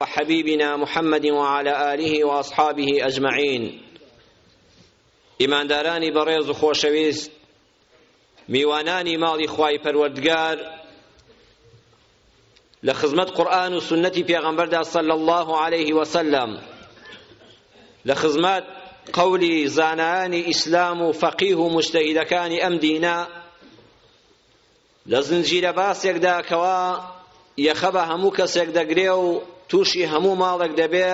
وحبیبنا محمد وعلی آله وأصحابه أجمعین ئیماندارانی بەڕێز و خۆشەویست میوانانی ماڵی خوای پەروەردگار لە خزمەت قورآن و سنەتی پێغەمبەردا صلی الله عليه وسلم لە خزمەت قولی زانایانی ئیسلام و فەقیه و مجتهدەکانی ئەم دینە لە زنجیرە باسێکدا کەوا یەخە بە هەموو کەسێک دەگرێ و تووشی هەموو ماڵێک دەبێ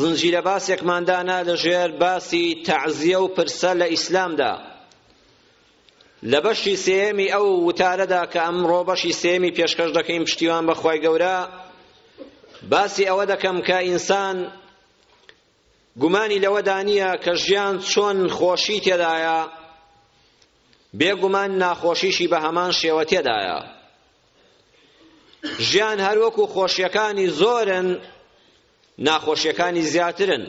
زنجیرە باسێکمان دانا لەژێر باسی تەعزیە و پرسە لە ئیسلامدا لە بەشی سێمی ئەو وتارەدا کە ئەمڕۆ بەشی سێمی پێشکەش دەکەین پشتیوان بەخوای گەورە باسی ئەوە دەکەم کە ئینسان گومانی لەوەدا نییە کە ژیان چۆن خۆشی تێدایە بێ گومان ناخۆشیشی بە هەمان شێوە تێدایە ژیان هەر وەکو خۆشیەکانی زۆرن ناخۆشیەکانی زیاترن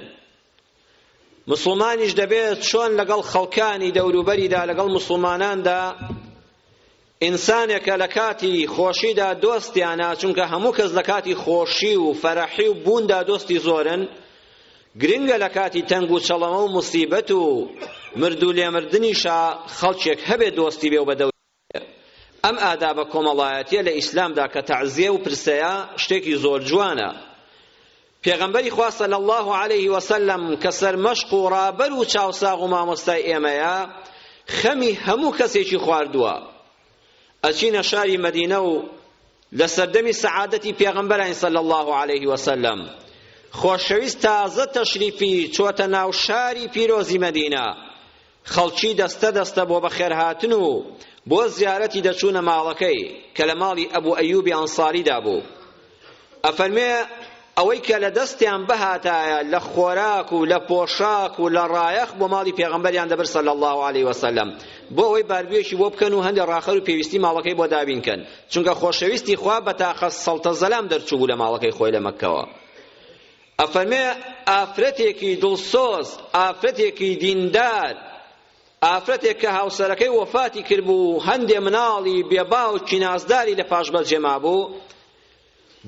مسلمانیش دەبێت چۆن لەگەڵ خەڵکانی دەوروبەریدا لەگەڵ مسلماناندا ئینسانێکە لە کاتی خۆشیدا دۆستیانە چونکە هەموو کەس لە کاتی خۆشی و فەرەحی و بووندا دۆستی زۆرن گرنگە لە کاتی تەنگ و چەڵەمە و موسیبەت و مرد و لێمردنیشا خەڵکێک هەبێ دۆستی بێ و بە دەوری بێ. ئەم ئادابە کۆمەڵایەتیە لە ئیسلامدا کە تەعزیە و پرسەیە شتێکی زۆر جوانە. پێغەمبەری خوا صلی اللە علیه وسلم کە سەرمەشق و ڕابەر و چاوساغ و مامۆستای ئێمەیە خەمی هەموو کەسێکی خواردووە. ئەچینە شاری مەدینە و لە سەردەمی سەعادەتی پێغەمبەراین صلی اللە علیه وسلم خۆشەویست تازە تەشریفی چۆتە ناو شاری پیرۆزی مەدینە خەڵکی دەستە دەستە بۆ بەخێرهاتن و بۆ زیارەتی دەچوونە ماڵەکەی کە لە ماڵی ئەبوو ئەیوبی ئەنساریدا بوو ئەفەرمێ، ئەوەی کە لە دەستیان بهاتایە لە خۆراک و لە پۆشاک و لە ڕایەخ بۆ ماڵی پێغەمبەریان دەبرد صلی الله علیه وسلم بۆ ئەوەی باربویەکی بۆ بکەن و هەندێک ڕاخەر و پێویستی ماڵەکەی بۆ دابین کەن چونکە خۆشەویستی خوا بە تاقە سەڵتە زەلام دەرچوو بوو لە ماڵەکەی خۆی لە مەککەوە ئەفەرمێ ئافرەتێکی دڵسۆز ئافرەتێکی دیندار ئافرەتێک کە هاوسەرەکەی وەفاتی کردبوو و هەندێ مناڵی بێ باوکی نازداری لە پاش بەرجێ مابوو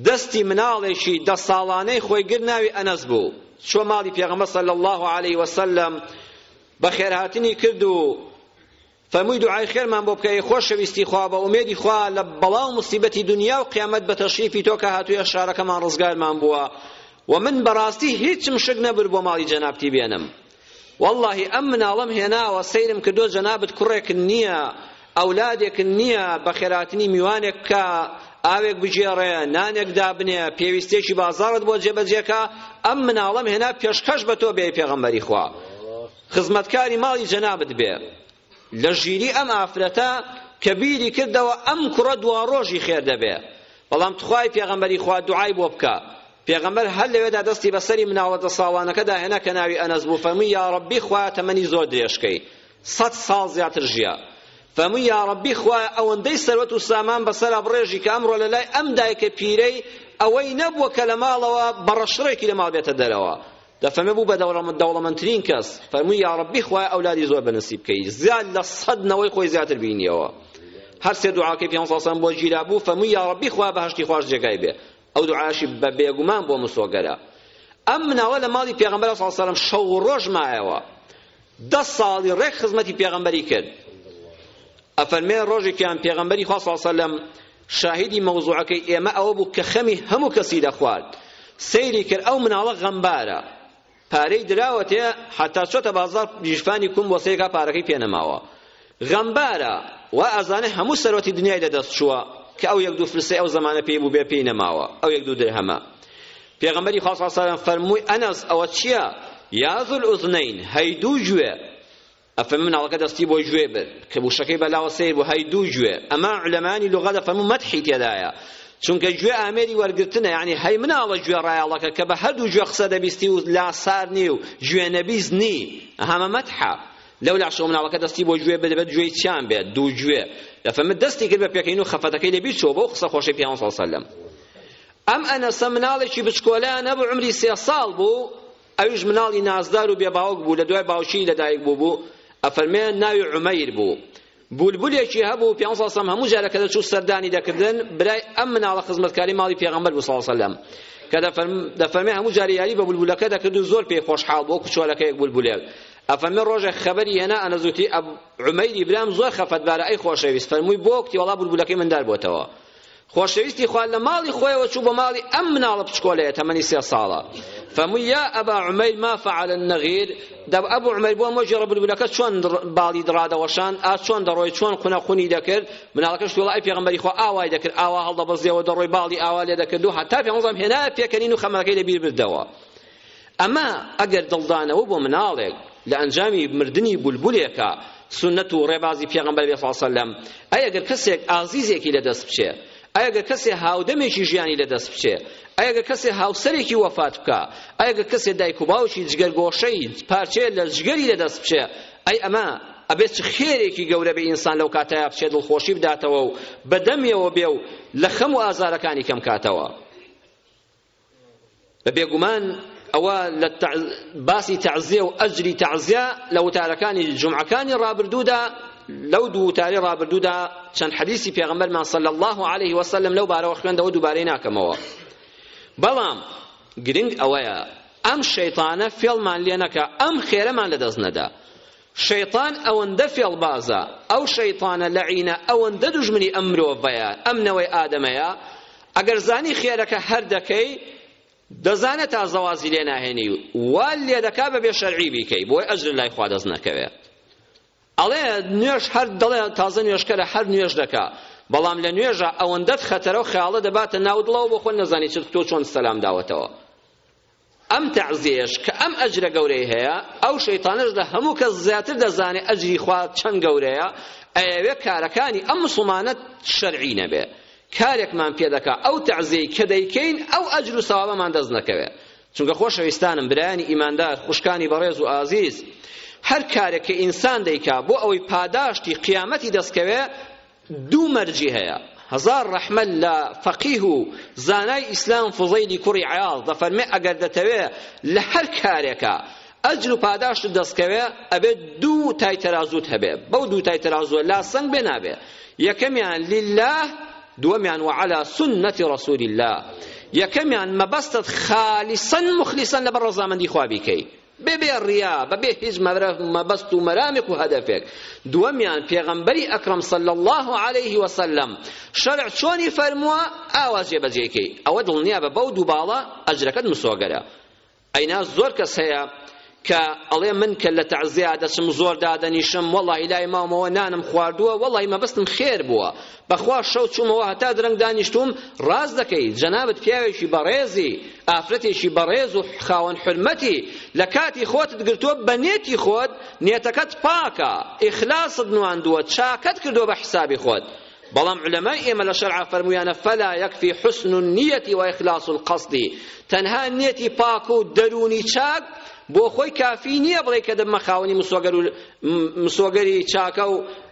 دەستی مناڵێکی دە ساڵانەی خۆی گرت ناوی ئەنەس بوو چوە ماڵی پێغەمبەر صلی الله علیه وسلم بەخێرهاتنی کرد و فەرمووی دوعای خێرمان بۆ بکەی خۆشەویستی خوا بە ئومێدی خوا لە بەڵا و مصیبەتی دنیا و قیامەت بە تەشریفی تۆ کە هاتوویە شارەکەمان ڕزگارمان بووە و من بەڕاستی هیچم شک نەبر بۆ ماڵی جەنابتی بێنم وەڵڵاهی ئەم مناڵەم هێناوە سەیرم کردوە جەنابت کوڕێکت نیە ئەولادێکت نیە بەخێراتنی میوانێک بکە ئاوێک بگێڕێ نانێک دابنێ پێویستێکی بازاڕت بۆ جێبەجێکە ئەم مناڵەم هێنا پێشکەش بە تۆ بێ پێغەمبەری خوا خزمەتکاری ماڵی جەنابت بێ لە ژیری ئەم ئافرەتە کە بیری کردەوە ئەم کوڕە دواڕۆژی خێر دەبێ بەڵام تخوای پێغەمبەری خوا دوعای بۆ بکە پێغەمبەر هەر لەوێدا دەستی بەسەری مناڵە دەساڵانەکەدا هێنا کە ناوی ئەنەس بوو فەرمووی یا ڕەبی خوایە تەمەنی زۆر درێژکەی سەد ساڵ زیاتر ژیا فەرمووی یا ڕەبی خوایە ئەوەندەی سەروەت و سامان بەسەرا بڕێژی کە ئەمڕۆ لە لای ئەم دایکە پیرەی ئەوەی نەبووە کە لە ماڵەوە بەڕەشڕێکی لە ماڵ بێتە دەرەوە دەفەرمێ بوو بە دەوڵەمەندترین کەس فەرمووی یاڕەبی خوایە ئەولادی زۆر بەنسیب بکەی زیاد لە سەد نەوەی خۆی زیاتر بینیەوە هەر سێ دوعاکەی پێ ساسان بۆ گیرا بوو فەرمووی یاڕەبی خوا بەهشتی خواش جێگای بێ ئەو دوعاشی بە بێگومان بۆ مسۆگەرە ئەم مناڵە لە ماڵی پێغەمبەر صلی الله علیه و سلم شەو ڕۆژ مایەوە دە ساڵی ڕێک خزمەتی پێغەمبەری کرد ئەفەرمێ ڕۆژێکیان پێغەمبەری خوا صلی سەلەم شاهدی مەوزوعەکەی ئێمە ئەوە بوو کە خەمی هەموو کەسی دەخوارد سەیری کرد ئەو مناڵە غەمبارە پارەی دراوەتێ حتا چۆتە بازار گیرفانی کوم بۆ سەیرکا پارەکەی پێنەماوە غەمبارە وا ئەزانێ هەموو سەروەتی دنیای لە دەست چووە کە ئەو یەک دوو فلسەی ئەو زەمانە پێی بووبێ پێی نەماوە ئەو یەک دوو درهەمە پێغەمبەری خوا صلی الله علیه و سلم فەرمووی ئەنەس ئەوە چییە یا ذو الاذنین هەی دوو گوێ ئەفەرموو مناڵەکە دەستی بۆ گوێ برد کە وشەکەی بەلاوە سەیر بوو هەی دوو گوێ ئەمە علەمانی لوغە دەفەرموو مەدحی تێدایە چونکە گوێ ئامێری وەرگرتنە یعنی هەی مناڵە گوێ ڕایەڵەکە کە بە هەردوو گوێ قسە دەبیستی و لاسار نی و گوێ نەبیست نی هەمە مەدحە لەولاشەوە مناڵەکە دەستی بۆ گوێ بێت دەبێت گوێی چیان بێت دوو گوێ دەفەرمێت دەستی کرد بە پێکەنین و خەفەتەکەی لێ بیرچووە بەو قسە خۆشەی پێغەمبەر صلی الله علیه وسلم ئەم ئەنەسە مناڵێکی بچکۆلە نەبوو عمری سێ ساڵ بوو ئەویش مناڵی نازدار و بێباوک بوو لە دوای باوکی لەدایک بوو بوو ئەفەرمێ ناوی عومەیر بوو بولبولێکی هەبوو پێغەمبەر صلی اللە علیە و سەلەم هەموو جارێک کە دەچوو سەردانی دەکردن برای ئەم مناڵە خزمەتکاری ماڵی پێغەمبەر بوو صلی اللە علیە و سەلەم کە دەفەرمێ هەموو جارێ یاری بە بولبولەکە دەکرد و زۆر پێی خۆشحاڵ بوو کوچۆلەکەیەک بولبولێک ئەفەرمێ ڕۆژێک خەبەری هێنا ئەنەزوتی عومەیری برام زۆر خەفەتبارە ئەی خۆشەویست فەرمووی بۆ کتی وەڵا بولبولەکەی مندار بۆتەوە خۆشەویستی خوا لە ماڵی خۆیەوە چوو بۆ ماڵی ئەم مناڵە بچکۆلەیە تەمەنی سێ ساڵە فەمووی یا ئەبا عومەیر ما فعل النغیر دەب ئەبو عومەیر بۆ مۆجی ڕەبولبولەکە چۆن باڵی دڕادەوەشان ئا چۆن دەڕۆی چۆن قونە قونی دەکرد مناڵەکەش وڵا ئەی پێغەمبەری خوا ئاوای دەکرد ئاوا هەڵدەبەزیەوە دەڕۆی باڵی ئاوا لێ دەکرد و هەتا پێغەمبەر هێنایە پێکەنین و خەمەکەی لەبیر بردەوە ئەمە ئەگەر دڵدانەوە بۆ مناڵێک لە ئەنجامی مردنی بولبولێکە سونەت و ڕێبازی پێغەمبەر بێ سەلەم ئەی ئەگەر کەسێک ئازیزێکی لەدەست بچێ ئەی ئەگەر کەسێ هاودەمێکی ژیانی لەدەست بچێ ئەی ئەگەر کەسێ هاوسەرێکی وەفات بکە ئەی ئەگەر کەسێ دایک و باوکی جگەرگۆشەی پارچەیە لە جگەری لەدەست بچێ ئەی ئەمە ئەبێت چ خێرێکی گەورە بێ ئینسان لەو کاتەیە بچێت دڵخۆشی بداتەوە و بەدەمیەوە بێ و لە خەم و ئازارەکانی کەم کاتەوە بە بێگومان ئەوە لە باسی تەعزیە و ئەجری تەعزیە لە وتارەکانی جمعەکانی ڕابردوودا لەو دوو وتاری ڕابردوودا چەند حەدیسی پێغەمبەرمان صلی الله علیه وسلم لەو بارەوە خوێندەوە دووبارەی ناکەمەوە بەڵام گرنگ ئەوەیە ئەم شەیطانە فێڵمان لێ نەکا ئەم خێرەمان لەدەست نەدا شەیتان ئەوەندە فێڵبازە، ئەو شەیتانە لەعینە ئەوەندە دوژمنی ئەم مرۆڤەیە، ئەم نەوەی ئادەمەیە، ئەگەر زانی خێرەکە هەر دەکەی، دەزانێ تا زەوازی لێ ناهێنی وا لێ دەکا بە بێ شەرعی بیکەی، بۆی ئەجر لای خوا دەست نەکەوێ. ئەڵێ نوێژ هەر دەڵێ تازە نوێژکەرە هەر نوێژ دەکا، بەڵام لە نوێژە ئەوەندەت خەتەرە و خەیاڵە دەباتە ناو دڵەوە بۆ خۆت نەزانی چت تۆ چۆن سەلام داوەتەوە. ئەم تەعزیەیەش کە ئەم ئەجرە گەورەی هەیە ئەو شەیتانەش لە هەموو کەس زیاتر دەزانێ ئەجری خوا چەند گەورەیە ئەیەوێ کارەکانی ئەم مسلمانە شەرعی نەبێ کارێکمان پێ دەکا ئەو تەعزیەی کە دەیکەین ئەو ئەجر و سەوابەمان دەست نەکەوێ چونکە خۆشەویستانم برایانی ئیماندار خوشکانی بەڕێز و ئازیز هەر کارێک کە ئینسان دەیکا بۆ ئەوەی پاداشتی قیامەتی دەستکەوێ دوو مەرجی هەیە هەزار ڕەحمەت لە فەقیه و زانای ئیسلام فوزەیلی کوڕی عیاض دەفەرمێ ئەگەر دەتەوێ لە هەر کارێکە ئەجر و پاداشت دەستکەوێ ئەبێت دوو تای تەرازوت هەبێ بەو دوو تای تەرازوە لا سنگ بێ نابێ یەکەمیان لله دووەمیان وعلى سنة رسول الله یەکەمیان مەبەستت خالصا مخلصا لەبەر ڕەزامەندی خوا بیکەی بە بێ ریا بە بێ هیچ مەبەست و مەرامێک و هەدەفێک دووەمیان پێغەمبەری ئەکرەم صلی الله علیه وسلم شەرع چۆنی فەرمووە ئاوا جێبەجێی کەی ئەوە دڵنیا بە بەو دوو باڵە ئەجرەکەت مسۆگەرە ئەینا زۆر کەس هەیە کە ئەڵێ من کە لە تەعزیا دەچم زۆر دادەنیشم وەڵی لای مامەوە نانم خواردووە وەڵی مەبەستم خێر بووە بەخوا شەو چومەوە هەتا درەنگ دانیشتوم ڕاست دەکەی جەنابت پیاوێکی بەڕێزی ئافرەتێکی بەڕێز و خاوەن حرمەتی لە کاتی خۆتت گرتووە بە نێتی خۆت نێتەکەت پاکە ئیخلاست نواندووە چاکەت کردووە بە حسابی خۆت بەڵام علەمای ئێمە لە شەرع فەرمویانە فەلا یەکفی حسن النیەتی و ئیخلاص القصدی تەنها نێتی پاک و دەروونی چاک بۆ خۆی کافی نییە بڵێ کە دەبمە خاوەنی مسۆگەر و مسۆگەری چاکە و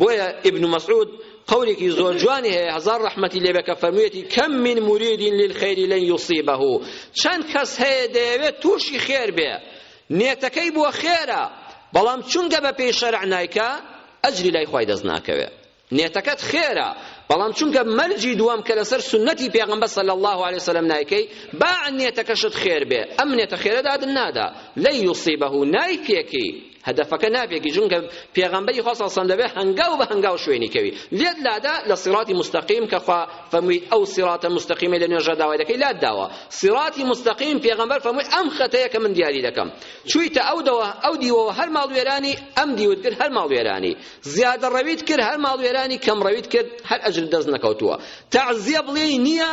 بۆیە ابن مسعود قولێکی زۆر جوانی هەیە هەزار ڕەحمەتی لێبێ کە فەرموویەتی کەم من مرید للخیر لن یصیبه چەند کەس هەیە دەیەوێت تووشی خێر بێ نێتەکەی بۆ خێرە بەڵام چونگە بە پێی شەرع نایکە ئەجری لای خوای دەست ناکەوێ نێتەکەت خێرە بەڵام چونکە مەرجی دووەم کە لەسەر سنەتی پێغەمبەر صلی الله علیه وسلم نایکەی با نێتەکەشت خێر بێ ئەم نێتە خێرە دادن نادا لە یوسیبه نایکێکی هەدەفەکە ناڤێکی چونکە پێغەمبەری خوا صلی الله دەبێ هەنگاو بە هەنگاو شوێنی کەوی لێت لادا لە صراطی مستقیم کە خوا فەرمووی ئەو صراطە مستقیمە لە نوێژە داوای دەکەی لات داوە صراطی مستقیم پێغەمبەر فەرمووی ئەم خەتەیە کە من دیاری دەکەم چوویتە ئەو دەوە ئەو دیوەوە هەر ماڵوێرانی ئەم دیوت کرد هەر ماڵوێرانی زیادە ڕەویت کرد هەر ماڵوێرانی کەم ڕەویت کرد هەر ئەجر دەست نەکەوتووە تعزیە بڵێی نییە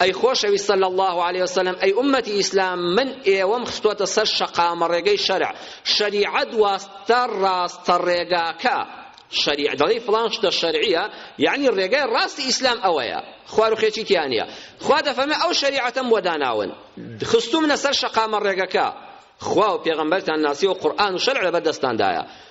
ئەی خۆشەویست صلی اللە علیە وسلم ئەی ئوممەتی ئیسلام من ئێوەم خستۆتە سەر شەقامە ڕێگەی شەرع شەریعەت واستە ڕاستە ڕێگاکە شەریع دەڵی فلان شتە شەرعیە یعنی ڕێگای ڕاستی ئیسلام ئەوەیە خوار و خێچی تیانە خوا دەفەرمێ ئەو شەریعەتەم بۆ داناون خستومنە سەر شەقامە ڕێگەکە خوا و پێغەمبەرتان ناسی و قورئان و شەرع لەبەر دەستاندایە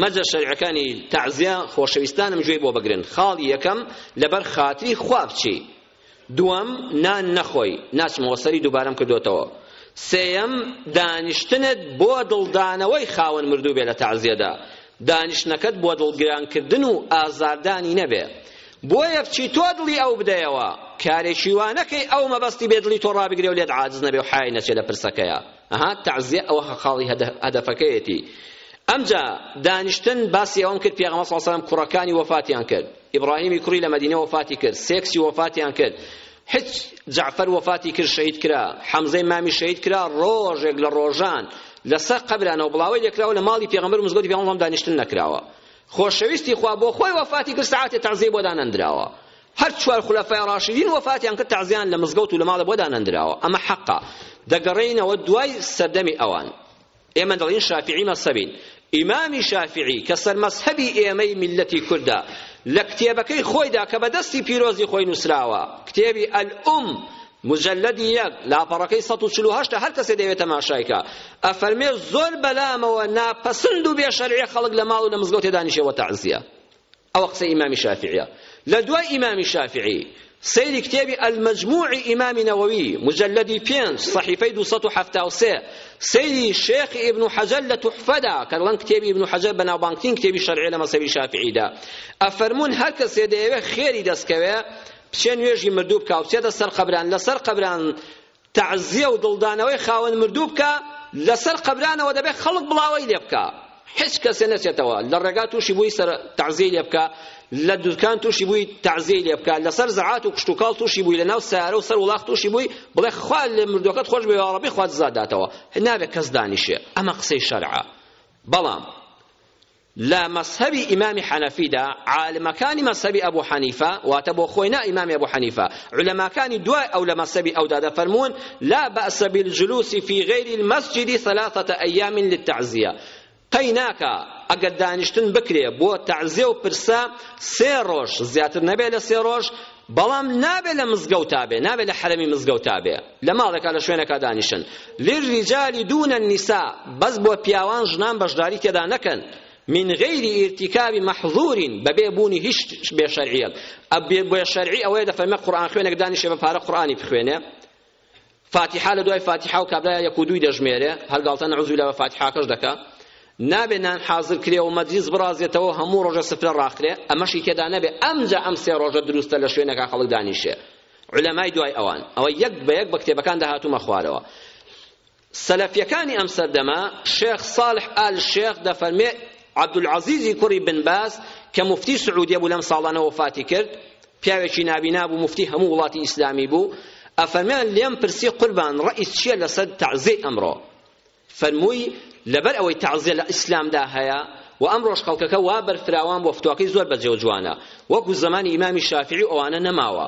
مەرجە شەرعەکانی تەعزیە خۆشەویستانم گوێی بۆ بگرن خاڵی یەکەم لەبەر خاتری خوا بچی دووەم نان نەخۆی ناچمەوە سەری دووبارەم کردوتەوە سێیەم دانیشتنت بۆ دڵدانەوەی خاوەن مردوو بێ لە تەعزیەدا دانیشتنەکەت بۆ دڵگرانکردن و ئازاردانی نەبێ بۆیە بچی تۆ دڵی ئەو بدەیەوە کارێکی وانەکەی ئەو مەبەستی بێ دڵی تۆ ڕابگرێ و لێت عاجز نەبێ و حای نەچێ لە پرسەکەیە ئەها تەعزیە ئەوە خاڵی هەدەفەکەیەتی ئەمجا دانیشتن باسی ئەوەم کرد پێغەمبەر صلی الله علیه و سلم کوڕەکانی وفاتیان کرد ئیبراهیمی کوڕی لە مدینە وفاتی کرد سێکسی وفاتیان کرد هیچ جعفر وفاتی کرد شهید کرا حمزه مامی شهید کرا ڕۆژێک لە ڕۆژان لەسەر قبرانەوە بڵاوەی لێکراوە لە ماڵی پێغەمبەر مزگەوتی پێغەمبەر دانیشتن نەکراوە خۆشەویستی خوا بۆ خۆی وفاتی کرد ساعتی تعزیه بۆ دانەندراوە هەر چوار خولەفای ڕاشیدین وەفاتیان کرد تەعزیەیان لە مزگەوت و لە ماڵێ بۆ دانەندراوە ئەمە حەقە دەگەڕێینەوە دوای سەردەمی ئەوان ئێمە دەڵین شافعی مەسەبین ئیمامی شافعی کە سەرمەسهبی ئێمەی میلەتی کوردە لە کتێبەکەی خۆیدا کە بە دەستی پیرۆزی خۆی نووسراوە کتێبی ئەلئوم مجلدی یەک لاپەڕەکەی 1940 هەر کەسێ دەوێت تەماشایکە ئەفەرمێ زۆر بەلامەوە ناپەسند و بێشەرعێ خەڵک لە ماڵ و لە مزگەوتێ دانیشێ وە تەعزیە ئەوە قسەی ئیمامی شافیعیە لە دوای ئیمامی شافیعی سەیری کتێبی المجموعی ئیمامی نەوەوی مجلدی پێنج صحیفەی دوو سەد و حەفتا و سێ سەیری شێخ ئیبن حەجەر لە تحفەدا کە دەڵێن کتێبی ئیبن حەجەر بەناوبانگترین کتێبی شەرعیە لە مەزهەبی شافیعیدا ئەفەرموون هەر کەسێ دەیەوێ خێری دەستکەوێ بچێ نوێژی مردوو بکا و بچێتە سەر قەبران لەسەر قەبران تەعزیە و دڵدانەوەی خاوەن مردوو بکە لەسەر قەبرانەوە دەبێ خەڵک بڵاوەی لێ بکا هیچ کەسێ نەچێتەوە لە ڕێگا تووشی بووی سەر تەعزیەی لێ بکا لە دوکان تووشی بووی تەعزیەی لێ بکا لەسەر زەعات و کشتوکاڵ تووشی بووی لەناو سارە و سەر وڵاخ تووشی بووی بڵێ خوا لە مردوەکەت خۆش بێ ڕەبی خوا جزا داتەوە نابێ کەس دانیشێ ئەمە قسەی شەرعە بەڵام لە مەزهەبی ئیمامی حەنەفیدا عالمەکانی مەزهەبی ئەبو حەنیفە واتە بۆ خۆی نا ئیمامی ئەبو حەنیفە عولەماکانی دوای ئەو لە مەزهەبی ئەودا دەفەرموون لا بەأس بالجلوس فی غیر المسجد ثلاثة ایام للتعزیە قەی ناکا ئەگەر دانیشتن بکرێ بۆ تەعزێ و پرسە سێ ڕۆژ زیاتر نەبێ لە سێ ڕۆژ بەڵام نابێ لە مزگەوتا بێ نابێ لە حەرەمی مزگەوتا بێ لە ماڵێکا لە شوێنەکا دانیشن للرجال دون النساء بەس بۆ پیاوان ژنان بەشداری تێدا نەکەن من غير ارتكاب محظور بەبێ بوونی هیچ بێ شەرعیەک ئەبێ بێ شەرعی ئەوەیە دەفەرمێ قورئان خوێنێک دانیشێ بە پارە قورئانی بخوێنێ فاتیحە لە دوای فاتیحە و کابرای یەک و دووی دەژمێرێ هەر گاڵتە نەعوزویلا بە فاتیحاکەش دەکا نابێ نان حازر کرێ و مەجلیس بڕازێتەوە هەموو ڕۆژە سفرە ڕاخرێ ئەمەشی تێدا نەبێ ئەمجا ئەم سێ ڕۆژە دروستە لە شوێنەکە خەڵک دانیشێ علەمای دوای ئەوان ئەوە یەک بە یەک بە کتێبەکاندا هاتوومە خوارەوە سەلەفیەکانی ئەم سەردەمە شێخ ساڵح ئال شێخ دەفەرمێ عەبدولعەزیزی کوڕی بن باز کە موفتی سعودیە بوو لەم ساڵانە وەفاتی کرد پیاوێکی نابینا بوو موفتی هەموو وڵاتی ئیسلامی بوو ئەفەرمیان لێم پرسی قوربان ڕئیس چییە لەسەر تەعزیەی ئەمڕۆ فەرمووی لەبەر ئەوەی تەعزیە لە ئیسلامدا هەیە و ئەمڕۆش خەڵکەکە وا بەرفراوان بۆ فتواکەی زۆر بەجێ و جوانە وەکو زمانی ئیمامی شافعی ئەوانە نەماوە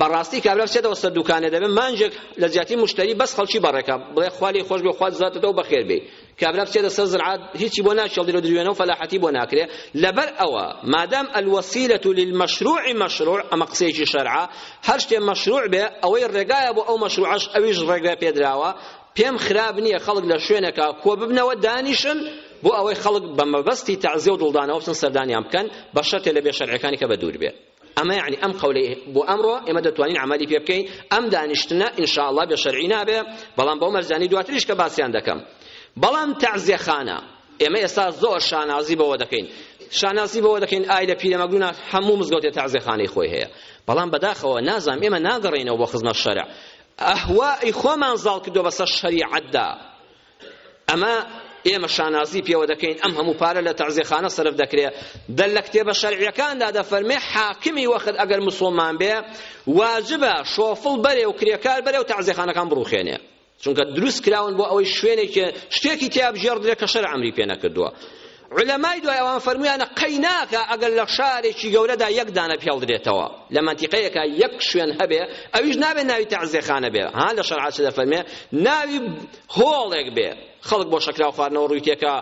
بەڕاستی کابرا بچێتەوە سەر دوکانێ دەبێ مانجێک لە جیاتی مشتری بەس خەڵکی بەڕێکا بڵێ خوا لێی خۆش بێ خوا جزاتەوە بەخێر بێ کابرا بچێتە سەر زرعات هیچی بۆ ناکێڵدی لە دروێنە و فەلاحەتی بۆ ناکرێ لەبەر ئەوە مادام الوسیلە للمشروع مشروع ئەمە قسەیەکی شەرعە هەر شتێ مشروع بێ ئەوەی ڕێگایە بۆ ئەو مشروعەش ئەویش ڕێگای پێدراوە پێم خراپ نییە خەڵک لە شوێنەکە کۆ ببنەوە دانیشن بۆ ئەوەی خەڵک بە مەبەستی تەعزیە و دڵدانەوە بچن سەردانیان بکەن بە شەرتێ لە بێ شەرعەکانی کە بە دوور بێ ئەمە یەعنی ئەم قەولەی بۆ ئەمڕۆ ئێمە دەتوانین عەمەلی پێ بکەین ئەم دانیشتنە ان شاء اللە بێ شەرعی نابێ بەڵام بەو مەرجانەی دواتریش کە باسیان دەکەم بەڵام تەعزیەخانە ئێمە ئێستا زۆر شانازی بەوە دەکەین شانازی بەوە دەکەین ئای لە پیرەمەگرونا هەموو مزگەوتێ تەعزێخانەی خۆی هەیە بەڵام بەداخەوە نازام ئێمە ناگەڕێینەوە بۆ خزمەت شەرع ئەهوای خۆمان زاڵ کردو بەسەر شەریعەتدا ئەمە ئێمە شانازی پێوە دەکەین ئەم هەموو پارە لە تەعزێخانە سەرف دەکرێ دە لە کتێبە شەرعیەکاندا دەفەرمێ حاکمی وەخت ئەگەر مسڵمان بێ واجبە شۆفڵ بەرێ و کرێکار بەرێ و تەعزێخانەکان بڕوخێنێ چونکە دروست کراون بۆ ئەوەی شوێنێکی شتێکی تیا بژێڕدرێ کە شەرع ئەمری پێ نەکردووە عولەمای دوای ئەوان فەرموویانە قەیناکە ئەگەر لە شارێکی گەورەدا یەک دانە پیاڵ درێتەوە لە مەنتیقەیەکە یەک شوێن هەبێ ئەویش نابێ ناوی تەعزێخانە بێ ها لە شەرعا چ دەفەرمێ ناوی هۆڵێک بێ خەڵک بۆ شەکراو خواردنەوە ڕووی تێکا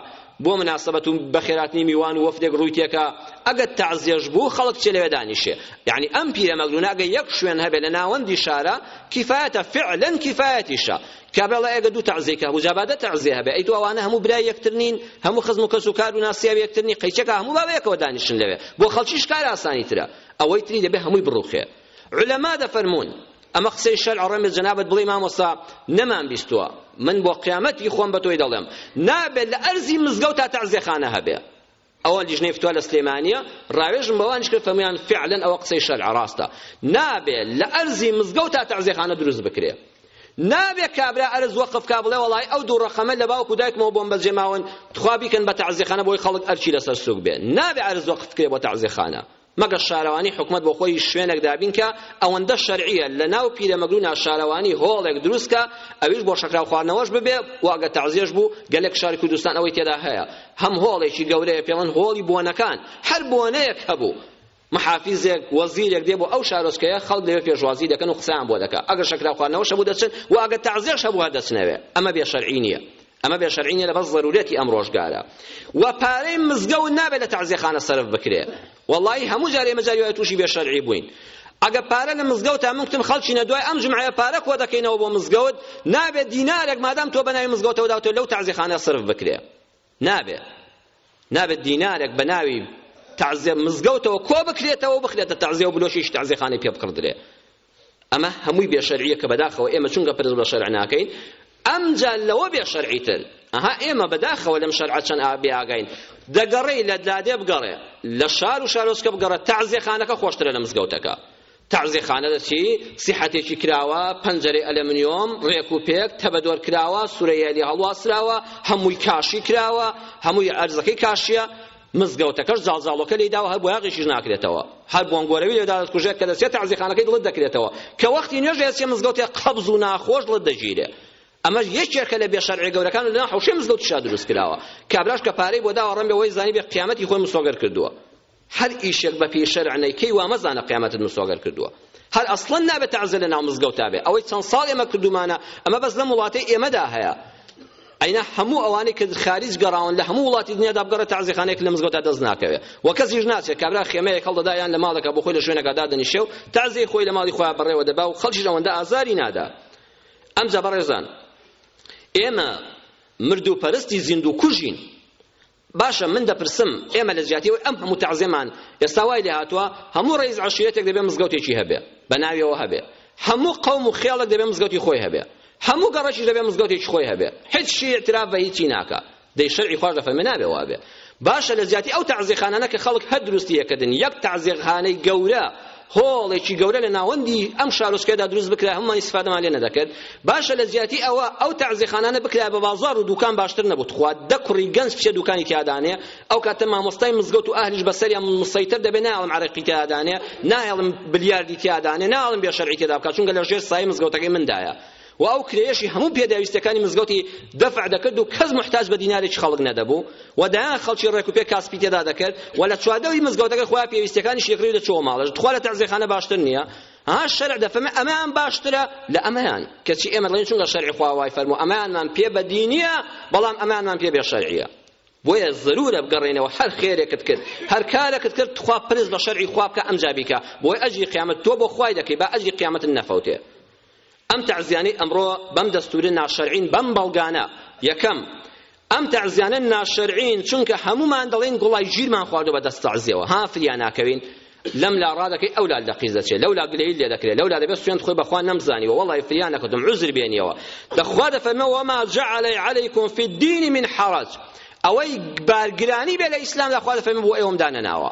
بۆ مناسبەت و بەخێراتنی میوان و وەفدێک ڕووی تێکا ئەگەر تەعزێش بوو خەڵک چێ لەوێ دانیشێ یعنی ئەم پیرەمەگرونە ئەگەر یەک شوێن هەبێ لە ناوەندی شارە کیفایەتە فعلا کیفایەتیشە کابرا ئەڵێ ئەگە دوو تەعزێی کە هەبوو جا با دە تەعزێ هەبێ ئەی تۆ ئەوانە هەموو برای یەکتر نین هەموو خزم و کەس و کار و ناسیاوی یەکتر نین قەیچەکە هەموو با بەیەکەوە دانیشن لەوێ بۆ خەڵکیش کار ئاسانی ترە ئەوەی تری دەبێ هەمووی بڕوخێ علەما دەفەرموون ئەمە قسەی شەرع ڕەمز جەنابت بڵێ مامۆستا نەمان بیستووە من بۆ قیامەتی خۆم بە تۆی دەڵێم نابێت لە ئەرزی مزگەوت تا تەعزێخانە هەبێ ئەوە لیژنەی فتوا لە سلێمانیە ڕاوێژم بەوانش کرد فەرمویان فعلا ئەوە قسەی شەرع ڕاستە نابێ لە ئەرزی مزگەوت تا تەعزیەخانە دروست بکرێ نابێ کابرا ئەرز وەقف کا بڵێ وەڵای ئەو دوو ڕەقەمە لە باوک و دایکمەوە بۆم بەجێ ماون تخوا بیکەن بە تەعزیەخانە بۆی خەڵک ئەرکی لەسەر سوک بێ نابێ ئەرز وەقف کرێ بۆ تەعزیەخانە مەگەر شارەوانی حکومەت بۆ خۆی شوێنێک دابین کە ئەوەندە شەرعیە لە ناو پیرەمەگر و ناشارەوانی هۆڵێک دروست کە ئەویش بۆ شەکراو خواردنەوەش ببێ و ئەگەر تەعزیەش بوو گەلێک شاری کوردستان ئەوەی تێدا هەیە هەم هۆڵێکی گەورەیە پێڵن هۆڵی بۆنەکان هەر بۆنەیەک هەبوو محافیزێک وەزیرێک دێ بۆ ئەو شارۆچکەیە خەڵک لەوێ پێشوازی دەکەن و قسەیان بۆ دەکا ئەگەر شەکراو خواردنەوەش هەبوو دەچن و ئەگەر تەعزیەش هەبوو هەر دەچنەوێ ئەمە بێ شەرعی نییە ئەمە بێ شەرعی نیە لەبەر زەرورەتی ئەم ڕۆژگارە و پارەی مزگەوت نابێت لە تەعزیەخانە سەرف بکرێ وەڵڵاهی هەموو جار ئێمە جاری وایە تووشی بێ شەرعی بووین ئەگە پارە لە مزگەوتە من گوتم خەڵچینە دوای ئەم جمعەیە پارە کۆ دەکەینەوە بۆ مزگەوت نابێت دینارێک مادام تۆ بە ناوی مزگەوتەوە داوتۆ لەو تەعزیەخانە سەرف بکرێ نابێت نابێت دینارێک بە ناوی تعزیە مزگەوتەوە کۆ بکرێتەوە بخرێتە تعزیە و بلۆشیش تعزیەخانەی پێ بکڕدرێ ئەمە هەمووی بێ شەرعیە کە بەداخەوە ئێمە چونکە پرس بە شەرع ناکەین ئەمجا لەوە بێ شەرعیتر ئەها ئێمە بەداخەوە لەم شەرعە چەند بێ ئاگاین دەگەڕێی لە لادێ بگەڕێ لە شار و شارۆچکە بگەڕێ تەعزێخانەکە خۆشترە لە مزگەوتەکە تەعزێخانە دەچی سیحەتێکی کراوە پەنجەرەی ئەلەمنیۆم ڕێک و پێک تەبەدۆر کراوە سورەیەلی هەڵواسراوە هەمووی کاشی کراوە هەمووی ئەرزەکەی کاشیە مزگەوتەکەش جاڵجاڵۆکە لێی داوە هەر بۆیاغیشیش ناکرێتەوە هەر بۆنگۆرەوی لێدا دەستکوژێک کە دەچێت تەعزیخانەکەی دڵت دەکرێتەوە کە وەختی نوێژ دەچێت مزگەوتێ قەبز و ناخۆش دڵت دەگیرێ ئەمەش یەکێکە لە بێشەرعیە گەورەکان لەناو حەوشەی مزگەوتیشا دروست کراوە کابراش کە پارەی بۆ داوە ڕەنبێ وەی زانی بێ قیامەتی خۆی مسۆگەر کردووە هەر ئیشێک بە پێی شەرع نەیکەی وا مەزانە قیامەتت مسۆگەر کردووە هەر ئەسڵەن نابێت تەعزیە لەناو مزگەوتا بێ ئەوەی چەند ساڵ ئێمە کردومانە ئەمە بەس لەم وڵاتەی ئێمەدا هەیە ئەینا هەموو ئەوانەی کە خاریج گەڕاون لە هەموو وڵاتی دنیادا بگەڕێ تەعزیەخانەیەک لە مزگەوتا دەست ناکەوێ و کەسیش ناچێ کابرا خێمەیەک هەڵدەدا یان لە ماڵێکا بۆ خۆی لە شوێنەکە دادەنیشێ و تەعزیەی خۆی لە ماڵی خۆیان بەڕێوە دەبا و خەڵکیش ئەوەندە ئازاری نادا ئەمجا بەڕێزان ئێمە مردوو پەرستی زیندوو کوژین باشە من دەپرسم ئێمە لە جیاتی ئەوەی ئەم هەموو تەعزێمان ئێستا وای لێ هاتووە هەموو ڕەئیس عەشیرەتێک دەبێ مزگەوتێکی هەبێ بە ناویەوە هەبێ هەموو قەوم و خێڵێک دەبێ مزگەوتی خۆی هەبێ هەموو گەڕەکیش دەبێ مزگەوتێکی خۆی هەبێ هیچ شی اعتراف بە هیچی ناکا دەی شەرعی خۆش دەفەرمێ نابێ وابێ باشە لە جیاتی ئەو تەعزیخانانە کە خەڵک هەر دروستی یەکردن یەک تەعزیخانەی گەورە هۆڵێکی گەورە لە ناوەندی ئەم شارۆچکەدا دروست بکرا هەموومان ئیستیفادەمان لێ نەدەکرد باشە لە جیاتی ئەوە ئەو تەعزیخانانە بکرا بە بازاڕ و دوکان باشتر نەبوو تخوا دە کوڕی گەنج بچێ دوکانی تیادانێ ئەو کاتە مامۆستای مزگەوت و ئەهلیش بەسەریان مسەیتر دەبێ نایەڵم عەرەقی تیادانێ نایەڵم بلیاردی تیادانێ نایەڵم بێشەرعی تێدا بکات چونکە لە ژێر سایەی مزگەوتەکەی مندایە و ئەو کرێیەشی هەموو پێداویستیەکانی مزگەوتی دەفع دەکرد و کەس محتاج بە دینارێکی خەڵک نەدەبوو و دەیان خەڵکی ڕێک و پێ کاسپی تێدا دەکرد و لە چواردەوری مزگەوتەکە خۆیان پێویستیەکانی شێکری دەچەوە ماڵش تخوا لە تەعزێخانە باشتر نییە ها شەرع دەفەرمێ ئەمەیان باشترە لە ئەمەیان کەچی ئێمە دەڵێن چونکە شەرعی خوا وای فەرموو ئەمەیانمان پێ بەدینییە بەڵام ئەمەیانمان پێ بێ شەرعیە بۆیە ضرورە بگەڕێنەوە هەر خێرێکت کرد هەر کارەکت کرد خوا پرس بە شەرعی خوا بکە ئەمجا بیکە بۆی ئەجری قیامەت تۆ بۆ خوای دەکەی با ئەجری قیامەت نەفەوتێ ئەم تەعزیانەی ئەمڕۆ بەم دەستورە ناشەرعین بەم بەڵگانە یەکەم ئەم تەعزیانە ناشەرعین چونکە هەمومان دەڵێن گوڵای ژیرمان خواردو بە دەست تەعزیەوە ها فریا ناکەوین لەم لا ڕادەکەی ئەو لا لەقیز دەچێت لەو لا گلەیی لێ دەکرێت لەو لا دەبێت سوێند خۆی بەخوا نەمزانیوە وەڵی فریان نەکردم عوزر بێنیەوە دەخوا دەفەرمە وما جعل عليكم في الدين من حرج ئەوەی بارگرانی بێ لە ئیسلامدا خوا دەفەرمە بۆ ئێوەم دانەناوە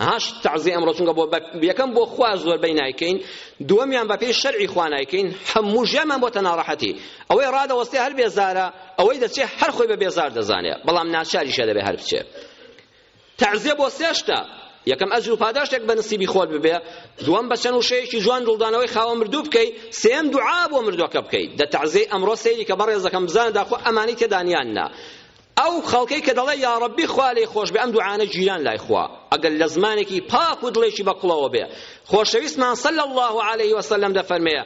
هاش تعزی ئەمڕۆ چونکە بۆ یەکەم بۆ خوا زۆربەی نایکەین دووەمیان بەپێی شەرعی خوا نایکەین هەموو ژیانمان بۆتە ناڕەحەتی ئەوەی ڕادەوەستێ هەر بێزارە ئەوەی دەچێ هەر خۆی بە بێزار دەزانێ بەڵام ناچاریشە دەبێ هەر بچێ تعزیە بۆ سێشتە یەکەم ئەجر و پاداشتێک بە نسیبی خۆت ببێ دووەم بە چەند وشەیەکی جوان دڵدانەوەی خاوە مردوو بکەیت سێم دوعا بۆ مردووەکە بکەیت دە تعزیەی ئەمڕۆ سەیری کە بەڕێزەکەم بزانە داخۆ ئەمانەی تێدانیان نا ئەو خەڵکەی کە دەڵێ یا ڕەبی خوا لێی خۆش بێ ئەم دوعانە گیران لای خوا ئەگەر لە زمانێکی پاک و دڵێکی بە قوڵەوە بێ خۆشەویستمان صلی الله علیه وسلم دەفەرمێ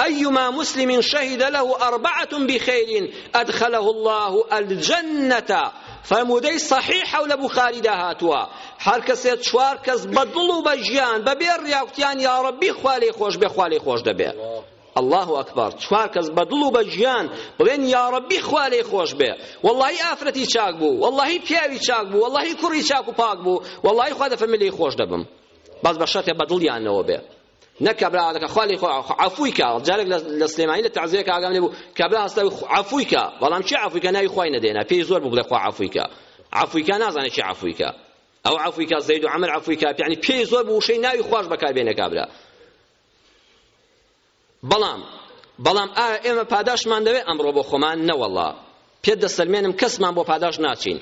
أيما مسلم شهد له أربعة بخير أدخله الله الجنة فەرموودەی صحیحە و لە بوخاریدا هاتووە هەر کەسێ چوار کەس بە دڵ و بە ژیان بە بێ ڕیاوتیان یا ڕەبی خوا لێی خۆش بێ خوا لێی خۆش دەبێ اللە اکبر چوار کەس بە دڵ و بە گیان بڵێن یاڕەبی خوا لێی خۆش بێ وەڵڵاهی ئافرەتی چاک بوو وەڵڵاهی پیاوی چاک بوو وەڵڵاهی کوڕی چاک و پاک بوو وەڵڵاهی خوا دەفەرمێ لێی خۆش دەبم بەس بە شەرتێ بە دڵیانەوە بێ نەک کابرا ئەوەکە خوا لێی خۆ عەفووی کا جارێک لە سلێمانی لە تەعزیەکە ئاگام لێ بوو کابرا هەستا عەفووی کا بەڵام چی عەفووی کا ناوی خوای نەدێنا پێی زۆر بوو بڵێ خوا عەفووی کا عەفووی کا نازانێ چی عەفووی کا ئەو عەفووی کا زەید و عەمر عەفووی کا یعنی پێی زۆر بوو وشەی ناوی خواش بەکار بێنێ کابرا بەڵام بەڵام ئایا ئێمە پاداشمان دەوێت ئەمڕۆ بۆ خۆمان نەوەڵا پێت دەسەلمێنم کەسمان بۆ پاداش ناچین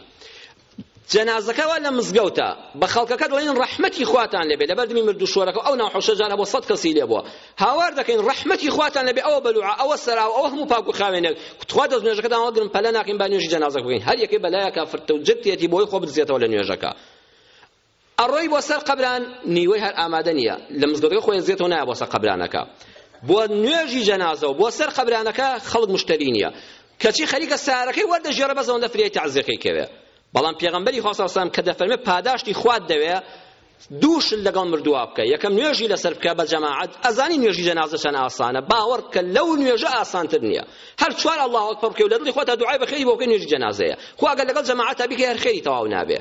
جەنازەکەەوە لە مزگەوتە بە خەڵکەکە دەڵێن ڕەحمەتی خواتان لەبێ لە بەردمی مرد و شۆرەکە ئەو ناوحەشە جارە بۆ سەد کەسی لێ بووە هاوار دەکەین ڕەحمەتی خواتان لەبێ ئەوە بەلوعە ئەوە سەراوە ئەوە هەموو پاک و خاوێنێک تخوا دەست نوێژەکەتان وەگرن پەلە ناکەین با نوێژی جەنازە بکەین هەر یەکەی بەلایەکە فرتە و جرتێتی بۆی خۆ بدزێتەوە لە نوێژەکە ئەڕۆی بۆ سەر قەبران نیوەی هەر ئامادە نیە لە مزگەوتەکە خۆی ئەزێتەوە نایە بۆ سەر قەبرانەکە بۆ نوێژی جەنازەو بۆ سەر قەبرانەکە خەڵک مشتەری نیە کەچی خەریکە سارەکەی وەردەژێڕێ بەس ئەوەندە فریای تەعزیەکەی کەوێ بەڵام پێغەمبەری خوا صلی اللە علیه و سلم کە دەفەرمێ پاداشتی خوات دەوێ دوو شل لەگەڵ مردووە بکە یەکەم نوێژی لەسەر بکە بە جەماعەت ئەزانی نوێژی جەنازە چەند ئاسانە باوەڕ کە لەو نوێژە ئاسانتر نییە هەر چوار اللە اکبر بکەی و لە دڵی خۆتا دوعای بەخێری بۆ بکەی نوێژی جەنازەیە خۆ ئەگەر لەگەڵ جەماعەتا بیکەی هەر خێری تەواو نابێ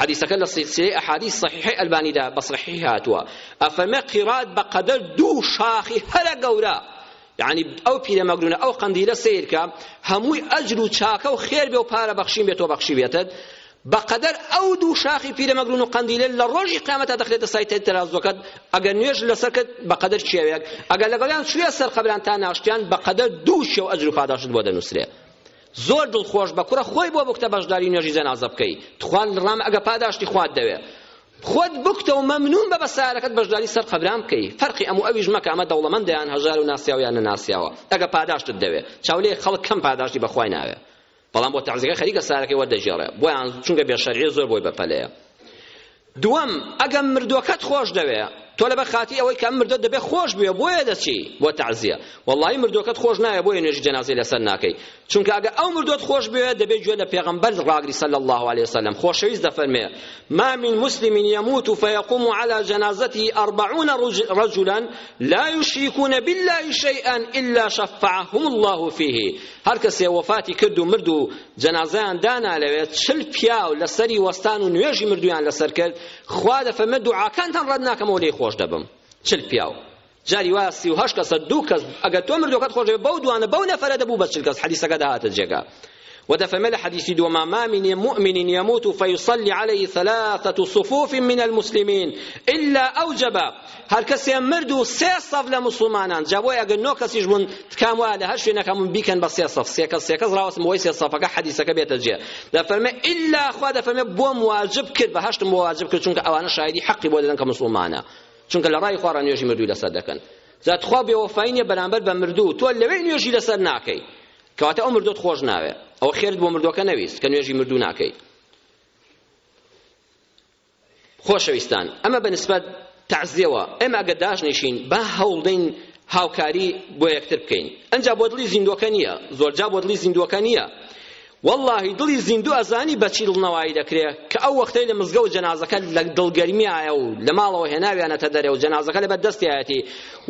حەدیسەکە لە سلسلەی ئەحادیس صحیحی ئەلبانیدا بە صحیح هاتووە ئەفەرمێ قیرات بە قەدەر دوو شاخی هەرە گەورە یعنی ئەو پیرەمەگرونە ئەو قەندیلە سیرکە هەمووی ئەجر و چاکە و خێر بێ و پارە بەخشین بێت و بەخشی بێتت بەقەدەر ئەو دوو شاخی پیرەمەگرون و قەندیلە لە ڕۆژی قیامەتا دەخرێتە سایتە تەرازوەکەت ئەگەر نوێژ لەسەر کرد بەقەدەر کێوێک ئەگەر لەگەڵیان شوێ سەر قەبران تا ناشتیان بەقەدەر دوو شێو ئەجر و پاداشت بۆ دەنووسرێ زۆر دڵ خۆش بە کوڕە خۆی بۆ بکتە بەشداری نوێژی جەنازە بکەی تخوا ڕام ئەگە پاداشتی خوات دەوێ خۆت بکتە و مەمنون بە بەسارەکەت بەشداری سەر قەبران بکەی فەرقی ئەم و ئەویش مەکە ئەمە دەوڵەمەند دەیان هەژار و ناسیاو یان نەناسیاوە ئەگە پاداشتت دەوێ چاولێ خەڵک کەم پاداشتی بەخوای ناوێ بەڵام بۆ تەعزیەکە خەریکە سارەکەی وەردەگێڕێ بۆیان چونکە بێ شەرعی زۆر بۆی بەپەلەیە دووەم، ئەگەم مردووەکەت خۆش دەوێ، تۆ لەبەر خاتری ئەوەی کە ئەم مردووەت دەبێ خۆش بوێ بۆیە دەچی بۆ تەعزیە، وەڵڵاهی مردووەکەت خۆش ناوێ بۆیە نوێژی جەنازەی لەسەر ناکەی، چونکە ئەگەر ئەو مردووەت خۆش بوێ دەبێ گوێ لە پێغەمبەر ڕاگری صلی اللە علیە وسلم، خۆشەویست دەفەرمێ، ما من مسلم یموت فیقوم علی جنازته اربعون رجلا لا یشرکون بالله شیئا الا شفعهم الله فیه، هەر کەسێ وەفاتی کرد و مرد و جەنازەیان دانا لەوێ چل پیاو لەسەری وەستان و نوێژی مردویان لەسەر کرد خوا دەفەرمێ دوعاکانتان ڕەت ناکەمەوە لێی خۆش دەبم چل پیاو جاری وایە سی و هەشت کەسە دوو کەس ئەگەر تۆ مردوەکەت خۆش دەبێ بەو دوانە بەو نەفەرە دەبوو بە چل کەس حەدیسەکە دەهاتە جێگا ودفمل حديث دوما ما من مؤمن يموت فيصلي عليه ثلاثة صفوف من المسلمين إلا أوجب هەر کەسێ مرد و سێ سەف لە موسڵمانان جا بۆیە ئەگەر نۆ کەسیش بوون تکام وایە لە هەر شوێنێک هەموون بیکەن بە سێ سەف سێ کەس سێ کەس ڕاوەستم بۆی سێ سەفەکە حەدیسەکە بێتە جێ دەفەرمێ ئیلا خوا دەفەرمێ بۆم واجب کرد بە هەشتم بۆ واجب کرد چونکە ئەوانە شایدی حەقی بۆ دەدەن کە موسڵمانە چونکە لە ڕای خوا ڕانوێژی مردووی لەسەر دەکەن جا تخوا بێوەفایی نیە بەرامبەر بە مردوو تۆ لەوێ نوێژی لەسەر ناکەی کەواتە ئەو مردۆت خۆش ناوێ ئەو خێرت بۆ مردوەکە نەویست کە نوێژی مردوو ناکەیت خۆشەویستان ئەمە بە نسبەت تەعزیەوە ئێمە ئەگەر داشنیشین با هەوڵدەین هاوکاری بۆ یەکتر بکەین ئەنجا بۆ دڵی زیندوەکە نییە زۆرجا بۆ دڵی زیندوەکە نییە واللهی دڵی زیندوو ئەزانی بەچی دڵنەوایی دەکرێ کە ئەو وەختەی لە مزگەوت جەنازەکە لە دڵگەرمیایە و لە ماڵەوە هێناویانەتە دەرێ و جەنازەکە لەبەر دەستیایەتی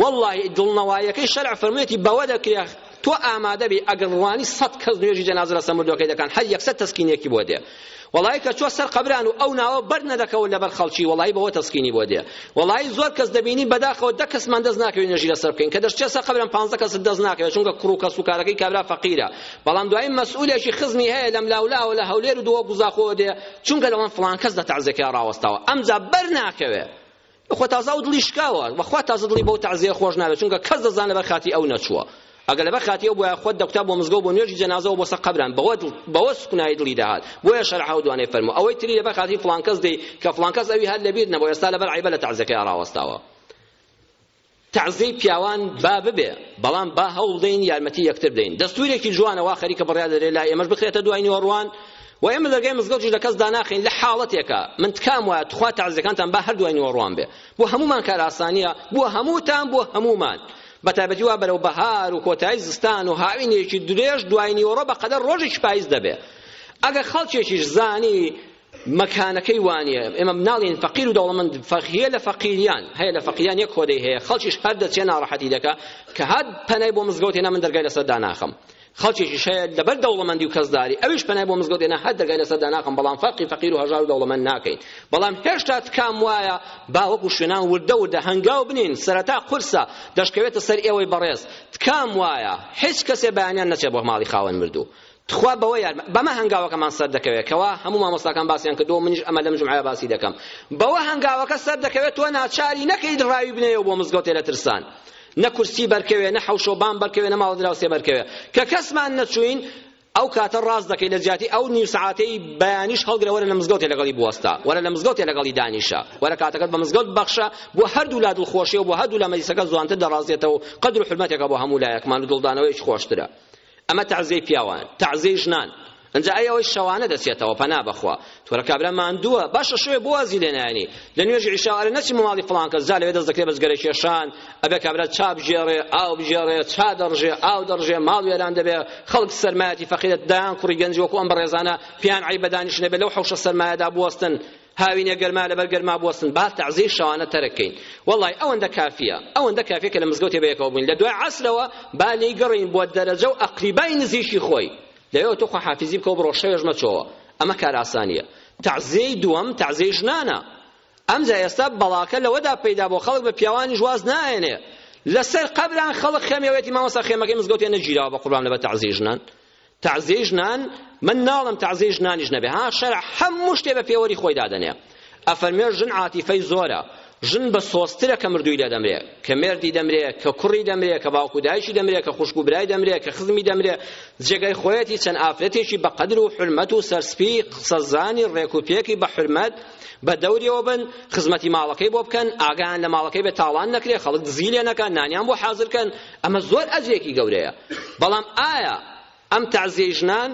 واللهی دڵنەواییەکەی شەرع فەرموویەتی بەوە دەکرێ تۆ ئامادەبی ئەگەر ڕوانی سەد کەس نوێژی جەنازە لەسەر مردووەکەی دەکەن هەر یەکسەر تەسکینێکی بۆ دێ وەڵایی کە چوە سەر قەبران و ئەو ناوە بەر نەدەکەون لەبەر خەڵکی وەڵایی بەوە تەسکینی بۆ دێ وەڵایی زۆر کەس دەبینی بەداخەوە دە کەسمان دەست ناکەوێت نوێژی لەسەر بکەین کە دەشتێ سەر قەبران پانزە کەست دەست ناکەوێت چونکە کوڕ و کەس و کارەکەی کابرا فەقیرە بەڵام دوایی مەسئولێکی خزمی هەیە لەم لاولاوە لە هەولێر و دووە گوزاخۆوە دێ چونکە دەڵێن فڵان کەس لە تەعزێکەیا ڕاوەستاوە ئەمجا بەر ناکەوێت خۆ تازە ئەو دڵی شکاوە بەخوا تازە دڵی بەو تەعزیە خۆش نابێت چونکە کەس دەزان لەبەر خاتی ئەو نەچووە ئەگەر لەبەر خاتی ئەو بۆیە خۆت دەکوتا بۆ مزگەوت بۆ نوێژی جەنازەوە بۆ سەر قەبران بەوە بەوە سکونایی دڵی دەهات بۆیە شەرع هەو دوانەی فەرموو ئەوەی تری لەبەر خاتی فڵان کەس دەی کە فڵان کەس ئەوی هەر لەبیر نەبوو ئێستا لەبەر عەیبە لە تەعزیەکەی ڕاوەستاوە تەعزێی پیاوان با ببێ، بەڵام با هەوڵ دەین یارمەتی یەکتر بدەین. دەستوورێکی جوانە وا خەریکە بڕیار دەدرێت لای ئێمەش بخرێتە دوای نیوەڕوان و ئێمە دەرگای مزگەوتیش لە کەس داناخەین لە حاڵەتێکا من تکام وایە تخوا تەعزیەکانتان با هەر دوای نیوەڕوان بێ بۆ هەموومان کارئاسانییە بۆ هەمووتان بۆ هەموومان بەتایبەتی وا بەرەو بەهار و کۆتایی زستان و هاوینێکی درێژ دوای نیوەڕۆ بەقەدەر ڕۆژێکی پاییز دەبێ ئەگەر خەڵکێکیش زانی مەکانەکەی وانیە ئێمە ناڵێن فەقیر و دەوڵەمەند هەیە لە فەقیریان هەیە لە فەقیریان یەک خۆدەی هەیە خەڵکیش هەر دەچێ ناڕەحەتی دەکا کە هات پەنای بۆ مزگەوت هێنا من دەرگای لەسەر داناخەم خەڵکێکی شەیە لەبەر دەوڵەمەندی و کەسداری ئەویش پەنای بۆ مزگەوت هێنا هەر دەرگای لەسەر داناخەم بەڵام فەرقی فەقیر و هەژار و دەوڵەمەند ناکەین بەڵام هێشتا تکام وایە با وەکو شوێنان وردە وردە هەنگاو بنین سەرەتا قورسە دەشکەوێتە سەر ئێوەی بەڕێز تکام وایە هیچ کەسێ بەیانیان نەچێ بۆ ماڵی خاوەن مردوو تخوا بەوە یار بەمە هەنگاوەکەمان سەر دەکەوێت کەوا هەموو مامۆستاکان باسیان کردووە منیش ئەمە لەم جومعەیە باسی دەکەم بەوە هەنگاوەکە سەر دەکەوێت تۆ ناچاری نەکەیت ڕاوی بنێیەوە بۆ مزگەوتێ لە ترسان نە کورسی بەرکەوێ نە حەوشۆ بان بەرکەوێ نە ماڵە دراوسێ بەرکەوێ کە کەسمان نەچوین ئەو کاتە ڕاست دەکەی لە جیاتی ئەو نیو سعاتەی بەیانیش هەڵگرە وەرە لە مزگەوتێ لەگەڵی بوەستە وەرە لە مزگەوتێ لەگەڵی دانیشە وەرە کاتەکەت بە مزگەوت بەخشە بۆ هەردوو لا دڵخۆشیەوە بۆ هەردوو لە مەجلیسەکە زوانتر دەڕازێتەوە قەدر و حرمەتێکە بۆ هەموو لایەکمان و دڵدانەوەیش خۆشترە ئەمە تەعزیەی پیاوان تەعزیەی ژنان ئەنجا ئەی ئەوەی شەوانە دەچێتەوە پەنا بەخوا تۆرە کابرا ماندووە باشە شەوێ بۆ وازی لێ نانی لە نوێژی عیشا ئەرێ نەچی ماڵی فڵان کەس جا لەوێ دەست دەکرێ بەس گەرە کێشان ئەبێ کابرا چا بگێڕێ ئاو بگێڕێ چا دەڕژێ ئاو دەڕژێ ماڵ وێران دەبێ خەڵک سەرمایەتی فەقیرە دایان کوڕی گەنجی وەکو ئەم بەڕێزانە پێیان عەیبە دانیشتنە بێ لەو حەوشە سەرمایەدا بوەستن هاوینە گەرما لەبەر گەرما بوەستن با تەعزیەی شەوانە تەرک کەین وەڵای ئەوەندە کافیە ئەوەندە کافیە کە لە مزگەوتێ بەیەکەوە بووین لە دوای عەسرەوە با لێی گەڕێین بۆ دەرەجە و ئەقریبای نزیکی خۆی لەوێ تۆ خواحافیزی بکەوە بڕۆ شەوێش مەچۆوە ئەمە کار ئاسانیە تەعزیەی دووەم تەعزیەی ژنانە ئەمجا ئێستا بەڵاکە لەوەدا پەیدا بۆ خەڵک بە پیاوانیش واز نایەنێ لەسەر قەبران خەڵک خێمیەوەتی مامۆستا خێمەکەی مزگەوتێ نەگیراوە بە قوربان لەبەر تەعزیەی ژنان تەعزیەی ژنان من ناڵێم تەعزیەی ژنانیش نەبێ ها شەرع هەموو شتێ بە پێوەری خۆی دادەنێ ئەفەرمێ ژن عاتیفەی زۆرە ژن بە سۆزترە کە مردووی لێ دەمرێ کە مێردی دەمرێ کە کوڕی دەمرێ کە باوکو دایکی دەمرێ کە خوشک و برای دەمرێ کە خزمی دەمرێ جێگای خۆیەتی چەند ئافرەتێکی بە قەدر و حرمەت و سەرسپی قسەزانی ڕێک و پێکی بە حرمەت بە دەوریەوە بن خزمەتی ماڵەکەی بۆ بکەن ئاگایان لە ماڵەکەی بێ تاڵان نەکرێ خەڵک دزی لێ نەکەن نانیان بۆ حازر کەن ئەمە زۆر ئەجرێکی گەورەیە بەڵام ئایا ئەم تەعزیەی ژنان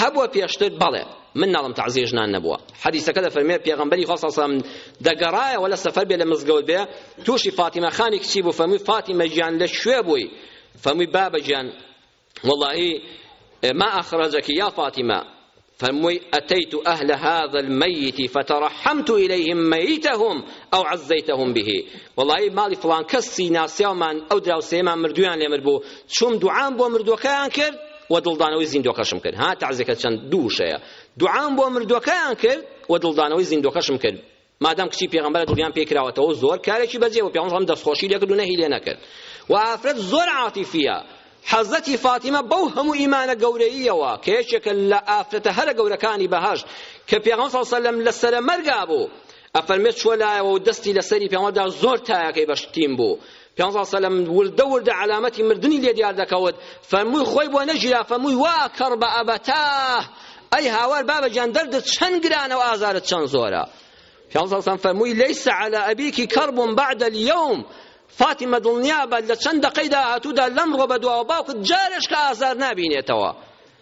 هەبووە پێشتر بەڵێ من ناڵم تەعزیە ژنان نەبووە حەدیسەکە دەفەرمێ پێغەمبەری خوا صلی الله دەگەڕایەوە لە سەفەر بێ لە مزگەوت بێ تووشی فاتیمە خانی کچی بوو فەرمووی فاتیمە گیان لە کوێ بووی فەرمووی بابە گیان وەڵاهی ما ئەخرەجەکی یا فاتیمە فەرمووی اتیت اهل هذا المیت فترحمت الیهم میتهم او عزیتهم به وەڵایی ماڵی فڵان کەسی ناسیاومان ئەو دراوسێمان مردویان لێ مرد بوو چوم دوعام بۆ مردوەکەیان کرد و دڵدانەوەی زیندۆکەشم کرد ها تەعزیەکە چەند دوو وشەیە دوعام بۆ مردوەکەیان کرد و دڵدانەوەی زیندۆکەشم کرد مادام کچی پێغەمبەرە دڵیان پێی کراوەتەوەو زۆر کارێکی بەجێ بوو پێغەمبەر دەستخۆشی لێ کرد و نەهی لێ نەکرد و ئافرەت زۆر عاتیفیە حەزرەتی فاتیمە بەو هەموو ئیمانە گەورەییەوە کە یەکێکە لە ئافرەتە هەرە گەورەکانی بەهەشت کە پێغەمبەر صلی الله علیه و سلم لە سەرە مەرگا بوو ئەفەرمێت چوە لایەوە و دەستی لەسەری پێغەمبەردا زۆر تایەکەی بەشتیم بوو پێنجا سەلەم وردە وردە عەلامەتی مردنی لێ دیار دەکەوت فەرمووی خۆی بۆ نەگیرا فەرمووی وا کەڕبە ئەبەتاه ئەی هاوار بابە گیان دەردت چەند گرانە و ئازارت چەند زۆرە پێنجا سەلەم فەرمووی لەیسە عەلا ئەبیکی کەڕب بعد اليوم فاتیمە دڵنیا بە لە چەند دەقەی داهاتوودا لەمڕۆ بەدواوە باوکت جارێش کە ئازار نابینێتەوە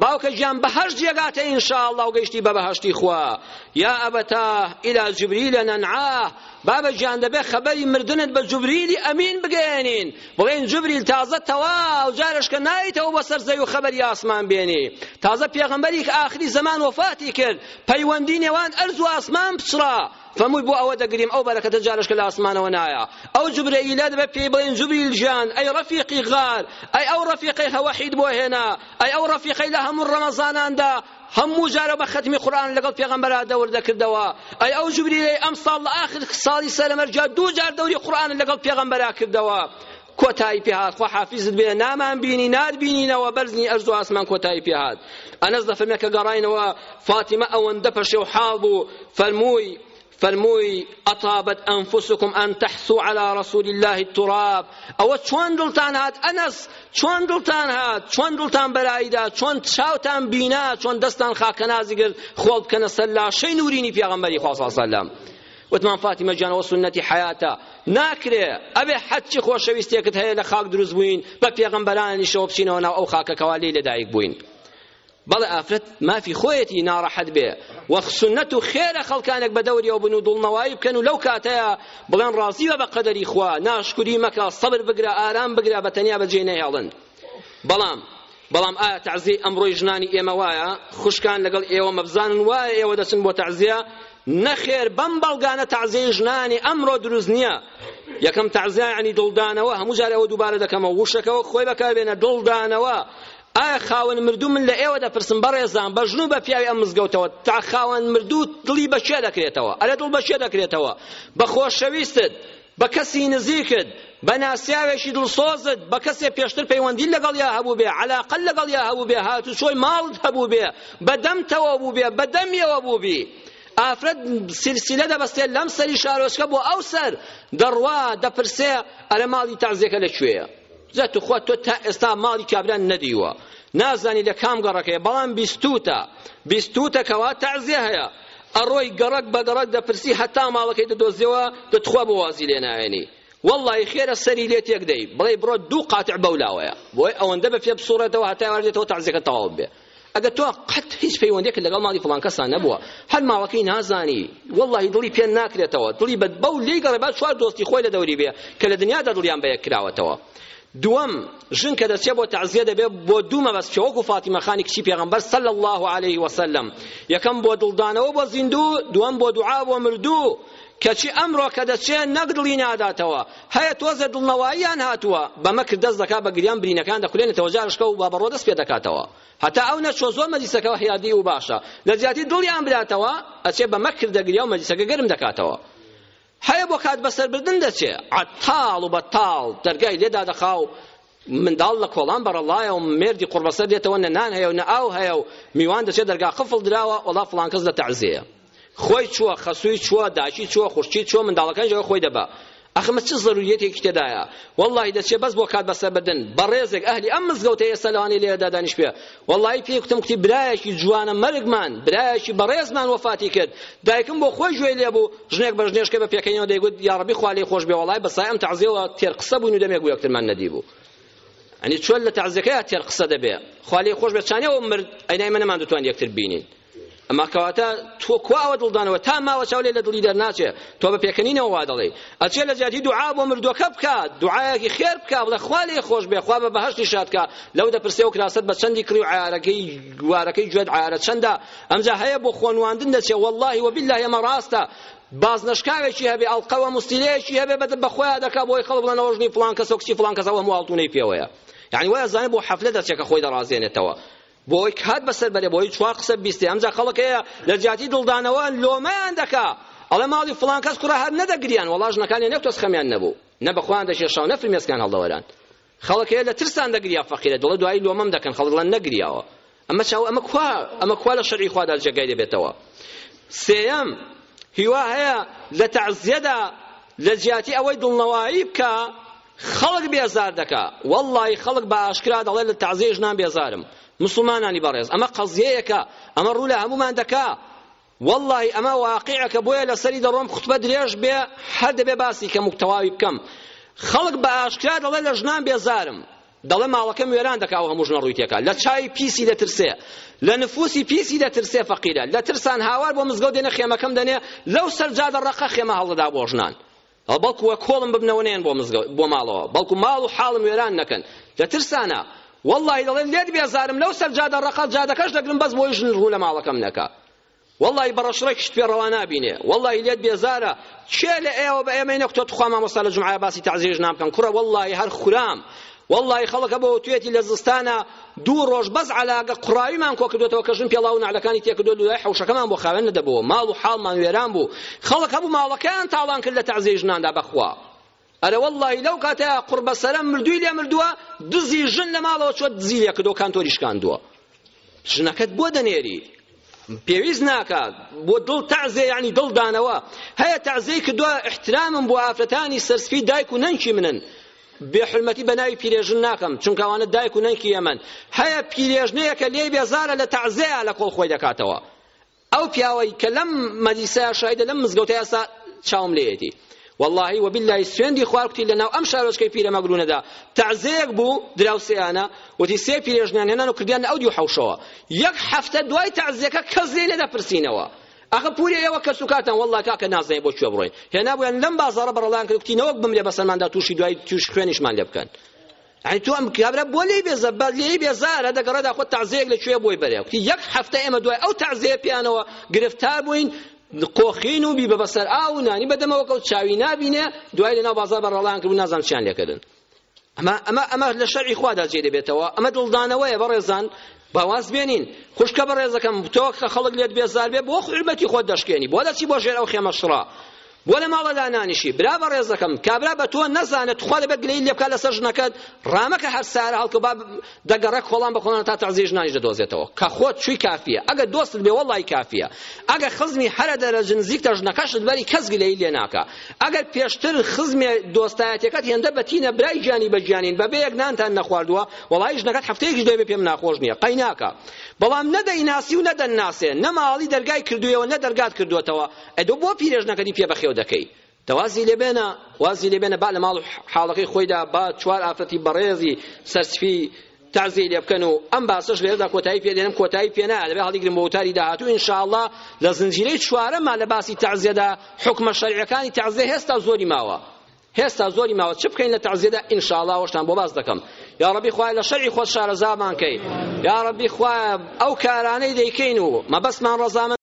باوکە گیان بەهەشت جێگاتە ان شاء اللە و گەیشتی بە بەهەشتی خوا یا ابتاه الی جبریل ننعاه بابە گیان دەبێ خەبەری مردنت بە جبریلی ئەمین بگەیەنین بڵێن جبریل تازە تەواو جارش کە نایتەوە بەسەر زەوی و خەبەری ئاسمان بێنی تازە پێغەمبەری ئاخری زەمان وەفاتی کرد پەیوەندی نێوان ئەرز و ئاسمان پچڕا فەرمووی بۆ ئەوە دەگریم ئەو بەرەکەتە جارێش کە لە ئاسمانەوە نایە ئەو جوبرەئیلە دەبێت پێی بڵێین جوبریل گیان ئەی ڕەفیقی غار ئەی ئەو ڕەفیقەی هەوەحیت بۆ هێنا ئەی ئەو ڕەفیقەی لە هەموو ڕەمەزاناندا هەموو جارە بە خەتمی قورئان لەگەڵ پێغەمبەرا دەور دەکردەوە ئەی ئەو جوبریلەی ئەم ساڵ لە ئاخر ساڵی سەرەمەرجا دوو جار دەوری قورئان لەگەڵ پێغەمبەرا کردەوە کۆتایی پێ هات خوا حافیزت بێ نامان بینی نات بینینەوە بەرزنی ئەرز و ئاسمان کۆتایی پێ هات ئەنەس دەفەرمێ کە گەڕاینەوە فاتیمە ئەوەندە پەشێو حاڵ بوو فەرمووی فەرمووی ئەطابت ئەنفسکم ئەن تحسو على رسول الله التراب ئەوە چۆن دڵتان هات ئەنەس چۆن دڵتان هات چۆن دڵتان بەرایدا چۆن چاوتان بینا چۆن دەستان خاکەنازی کرد خۆڵ بکەنە سەر لاشەی نورینی پێغەمبەری خوا صلی الله علیه وسلم وتمان فاتیمە گیان ئەوە سوننەتی حەیاتە ناکرێ ئەبێ حەد چی خۆشەویستێکت هەیە لە خاک دروست بووین بە پێغەمبەرانیشەوە بچینەوە ناو ئەو خاکە کەوا لێی لەدایک بووین بەڵێ ئافرەت مافی خۆیەتی ناڕەحەت بێ وەخ سنەت و خێرە خەڵکانێک بە دەوریەوە بن و دڵنەوایی بکەن و لەو کاتەیە بڵێن ڕازیوە بە قەدەری خوا ناشکوری مەکە سەبر بگرە ئارام بگرە بە تەنیا بەجێ نەهێڵن بەڵام بەڵام ئایا تەعزیەی ئەمڕۆی ژنانی ئێمە وایە خوشکان لەگەڵ ئێوە مەبزانن وایە ئێوە دەچن بۆ تەعزیە نەخێر بەم بەڵگانە تەعزیەی ژنانی ئەمڕۆ دروست نییە یەکەم تەعزیە یعنی دڵدانەوە هەموو جار ئەوە دووبارە دەکەمەوە وشەکەەوە خۆی بەکاربێنە دڵدانەوە ئایا خاوەن مردوو من لە ئێوە دەپرسم بەڕێزان بە ژن و بە پیاوی ئەم مزگەوتەوە تا خاوەن مردوو دڵی بە کێ دەکرێتەوە ئەرێ دڵ بە کێ دەکرێتەوە بە خۆشەویستت بە کەسی نزیکت، بە ناسیاوێکی دڵسۆزت، بە کەسێ پێشتر پەیوەندیت لەگەڵیا هەبووبێ، عەلاقەت لەگەڵیا هەبووبێ، هاتوچۆی ماڵت هەبووبێ، بە دەمتەوە بووبێ، بە دەمیەوە بووبی. ئافرەت سیلسیلە دەبەستێ لەم سەری شارۆچکە بۆ ئەو سەر، دەڕوا، دەپرسێ، ئەرێ ماڵی تەعزیەکە لە کوێیە؟ جا توخوا تۆ تا ئێستا ماڵی کابرا نەدیوە، نازانی لە کام گەڕەکەیە، بەڵام بیستووتە، بیستووتە کەوا تەعزیە هەیە. ئەڕۆی گەڕەک بە گەڕەک دەپرسی هەتا ماڵەکەی دەدۆزیەوە دە توخوا بۆ وازی لێ ناهێنی وەڵڵاهی خێرە سەری لێ تێک دەی بڵێی بڕۆ دوو قاتع بەو لاوەیە بۆی ئەوەندە بە پێ بسوڕێتەوە هەتا ئێوارە دێتەوە تەعزیەکە تەواو بێ ئەگە تۆ قەت هیچ پەیوەندێکت لەگەڵ ماڵی فڵان کەسان نەبووە هەر ماڵەکەی نازانی وەڵڵاهی دڵی پێ ناکرێتەوە دڵی بە بەو لێی گەڕێ با چوار دۆستی خۆی لە دەوری بێ کە لە دنیادا دڵیان بە یەک کراوەتەوە دووەم، ژن کە دەچێت بۆ تەعزیە دەبێت بۆ دوو مەبەست بچێت وەکو فاتیمەخانی کچی پێغەمبەر صلی اللە علیه وسلم یەکەم بۆ دڵدانەوە بۆ زیندوو دووەم بۆ دوعا بۆ مردوو کەچی ئەمڕۆ کە دەچێت نەک دڵی ناداتەوە هەیە تۆزێ دڵنەواییان هاتووە بەمە کرد دەست دەکات بە گریان برینەکان دەخولێنێتەوە جارشکە و بابەڕۆ دەست پێ دەکاتەوە هەتا ئەو نەچۆ زۆر مەجلیسەکە هیادی و باشە لە جیاتی دڵیان بداتەوە ئەچێ بەمە کردە گریا و مەجلیسەکە گەرم دەکاتەوە هەیە بۆ کات بەسەربردن دەچێ عەتاڵ و بەتاڵ دەرگای لێ دادەخا و منداڵ لە کۆڵان بەڕەڵایە و مێردی قوڕبەسەر دێتەوە نە نان هەیە و نە ئاو هەیە و میوان دەچێت دەرگا قفڵ دراوە وەڵا فڵان کەس لە تەعزێیە خۆی چووە خەسووی چووە داکی چووە خوشکی چووە منداڵەکانیش ئەوە خۆی دەبا ئەخمە چ ضرورەتێکی تێدایە واللهی دەچێ بەس بۆ کات بەسەر بردن بەڕێزێک ئەهلی ئەم مزگەوتە ئێستا لەوانی لێرەدا دانیش پێ وەڵڵایی پێی کوتم کوتی برایەکی جوانەمەرگمان برایەکی بەڕێزمان وەفاتی کرد دایکم بۆ خۆی گوێی لێ بوو ژنێک بە ژنێشکە بە پێکەنینەوە دەیگوت یا ڕەبی خوا لێی خۆش بێ وەڵڵای بە سای ئەم تەعزیەوە تێر قسە بووین و دەمێک بوو یەکترمان نەدیبوو ئەنی چۆن لە تەعزیەکەیا تێر قسە دەبێ خوا لێی خۆش بێ چانێەوە مرد ئەینای من نەمان دەتوان یەکتر بینین ئەما کەواتە تۆ کوا ئەوە دڵدانەوە تا ماوە چاو لێ لە دڵی دەرناچێ تۆ بە پێکەنینەوە وا دەڵێی ئەچێ لە جیاتی دوعا بۆ مردووەکە بکە دوعایەکی خێر بکە بڵێ خوا لێ خۆش بێ خوا بە بەهەشتی شاد کە لەو دەپرسێ و کراست بە چەندی کڕی و عیارەکەی گوارەکەی گوێت عیارە چەندە ئەمجا هەیە بۆ خۆنواندن دەچێ واللهی وبالله ئەمە ڕاستە بازنشکاوێکی هەبێ ئەڵقەوە مستیلەیەکی هەبێ بەدە بەخۆیان دەکا بۆی خەڵ بڵێن ئەوە ژنی فڵان کەسە و کچی فڵان کەسەوە هەموو ئاڵتونەی پێوەیە یعنی وایە زانێ بۆ حەفلە دەچێت کە خۆی دەڕازێنێتەوە بۆ ئەوەی کات بەسەر بەرێ بۆ هی چوار قسە بیستێ ئەمجا خەڵک هەیە لە جیاتی دڵدانەوە لۆمەیان دەکا ئەڵێ ماڵی فڵان کەس کوڕە هەر نەدەگریان وەڵا ژنەکانیان یەک تۆز خەمیان نەبوو نە بە خۆیان دەشێشا و نە فرمێسکیان هەڵدەوەران خەڵک هەیە لە ترسان دەگریا فەقیرە دڵە دوایی لۆمەم دەکەن خەڵک دڵەن نەگریاوە ئەمە چاو ئەمە کوا ئەمە کوا لە شەرعی خوادا جێگای دەبێتەوە سێیەم هیوا هەیە لە تەعزیەدا لە جیاتی ئەوەی دڵنەوایی بکە خەڵک بێزار دەکا وەڵڵاهی خەڵک بە ئاشکرا دەڵێ لە تەعزیەی ژنان بێزارم موسڵمانانی بەڕێز ئەمە قەزیەیەکە ئەمە ڕوو لە هەموومان دەکا وەڵڵاهی ئەمە واقیعەکە بۆیە لەسەری دەڕۆم خوتبە درێژ بێ هەر دەبێ باسی کەم و تەواوی بکەم خەڵک بە ئاشکرا دەڵێ لە ژنان بێزارم دەڵێ ماڵەکەم وێران دەکا و هەموو ژنە ڕووی تێکا لە چاوی پیسی دەترسێ لە نفوسی پیسی دەترسێ فەقیرە لە ترسان هاوار بۆ مزگەوت دێنێ خێمەکەم دەنێ لەو سەر جادە ڕەقە خێمە هەڵدەدا بۆ ژنان بەڵکو وە کۆڵم ببنەوە نەیەن بۆ مزگەوت بۆ ماڵەوە بەڵکو ماڵ و حاڵم وێران نەکەن لە ترسانا واللهی دەڵێن لێت بێزارم لەو سەر جادە ڕەقە جادەکەش دەگرم بەس بۆی ژن ڕوو لە ماڵەکەم نەکا واللهی بە ڕەشڕێکیشت پێ ڕەوا نابینێ واللهی لێت بێزارە کێ لە ئێوە بە ئێمەی نەکوتە توخوا مامۆستا لە جومعە باسی تەعزیەی ژنان بکەن کوڕە واللهی هەر خورام وەڵڵاهی خەڵک هەبوو وتویەتی لە زستانا دوو ڕۆژ بەس عەلاگە قوڕاویمان کۆکردۆتەوە کە ژن پێڵاو و نەعلەکانی تێکردو لوای حەوشەکەمان بۆ خاوێن نەدەبۆوە ماڵ و حاڵمان وێران بوو خەڵک هەبوو ماڵەکەیان تاڵان کرد لە تەعزیەی ژناندا بەخوا ئەرە وەڵڵاهی لەو کاتەیا قوڕبەسەرە مردووی لێ مردووە دزی ژن لە ماڵەوە چووە دزی لێ کردووە کانتۆری شکاندووە ژنەکەت بۆ دەنێری پێویست ناکات بۆ دڵ تەعزێ یعنی دڵ دانەوە هەیە تەعزێی کردووە احترامم بۆ ئافرەتانی سەرسپی دایک و نەنکی منن بێ حرمەتی بە ناوی پیرێژن ناکەم چونکە ئەوانە دایک و نەنکی ئەمەن هەیە پیرێژنەیەکە لێی بێزارە لە تەعزێیە لە کۆڵ خۆی دەکاتەوە ئەو پیاوەی کە لەم مەجلیسەیا شایدە لەم مزگەوتەیا سا چاوم لێیەتی واللهی وباللهی سوێندی خوار کوتی لەناو ئەم شارۆچکەی پیرەمەگرونەدا تەعزەیەک بوو دراوسێیانە وتی سێ پیرێژنیان هێنان و کردیان ئەو دیو حەوشەوە یەک هەفتە دوای تەعزیەکە کەس لێ نەدەپرسینەوە ئەخە پوری ئێوە کەس و کاتان والله کاکە نازنێ بۆ کوێ بڕۆین هێنابوویان لەم بازارە بەڕەڵیان کرد کوتی نەوەک بمرێ بەسەرماندا تووشی دوای تووش خوێنیشمان لێ بکەن یعنی تۆ ئەم کابرا بۆ لێی بێزە بە لێی بێزارە دەگەڕێدا خۆ تەعزیەیەک لە کوێ بۆی بەرێ کوتی یەک هەفتە ئێمە دوای ئەو تەعزیە پێیانەوە گرفتار بووین قۆخین و بیبە بەسەر ئاو و نانی بەدەمەوە کەوت چاوی نابینێ دوای لەناو بازار بە ڕەڵان کرد و نازان چیان لێکردن ئەمە ئەمە ئەمە لە شەرعی خوادا جێ دەبێتەوە ئەمە دڵدانەوەیە بەڕێزان با واز بێنین خوشکە بەڕێزەکەم تۆ کە خەڵک لێت بێزار بێ بۆ حورمەتی خۆت دەشکێنی بۆ دەچی بۆ ژێر ئەو خێمە شڕە بۆ لە ماڵە دانانیشی برا بەڕێزەکەم کابرا بە تۆ نەزانێت تخوا دەبێت گلەی لێ بکات لەسەر ژنەکەت ڕامەکە هەر سارە هەڵکە با دەگەڕێ کۆڵان بە کۆڵان تا تەعزیری ژنانیش دەدۆزێتەوە کە خۆت چووی کافیە ئەگەر دۆستت بێ وەڵڵای کافیە ئەگەر خزمی هەرە دەرەجە نزیکتە ژنەکەشت بەری کەس گلەی لێ ناکا ئەگەر پێشتر خزمێ دۆستایەتەکەت هێندە بەتینە برای گیانی بە گیانین بە بەیەک نانتان نەخواردووە وەڵایی ژنەکەت هەفتەیەکیش نەبێ پێم ناخۆش نییە قەیناکە بەڵام نە دەیناسی و نە دەنناسێ نە ماڵی دەرگای کردوویەوە نە دەرگات کردووەتەوە ئەی دۆ بۆ پیرێژنەکەتی پێ بەخێو دەکەی دە وازی لێ بێنە وازی لێ بێنە با لە ماڵ حاڵەکەی خۆیدا با چوار ئافرەتی بەڕێزی سەرسفی تعزیه لێ بکەن و ئەم باسەش لێرەدا کۆتایی پێ دێنم کۆتایی پێ نایە دەبێ هەڵیگرم بۆ وتاری داهاتوو ئینشاءاللە لە زنجیرەی چوارەما لە باسی تعزیەدا حکمە شەرعیەکانی تعزیه هێستا زۆری ماوە هێستا زۆری ماوە چ بکەین لە تەعزیەدا ان شاء اللە ئەوەشتان بۆ باس دەکەم یا ربی خوایە لە شەرعی خۆت شارەزامان کەی یا ربی خوایە ئەو کارانەی دەیکەین و مەبەستمان ڕەزامەندی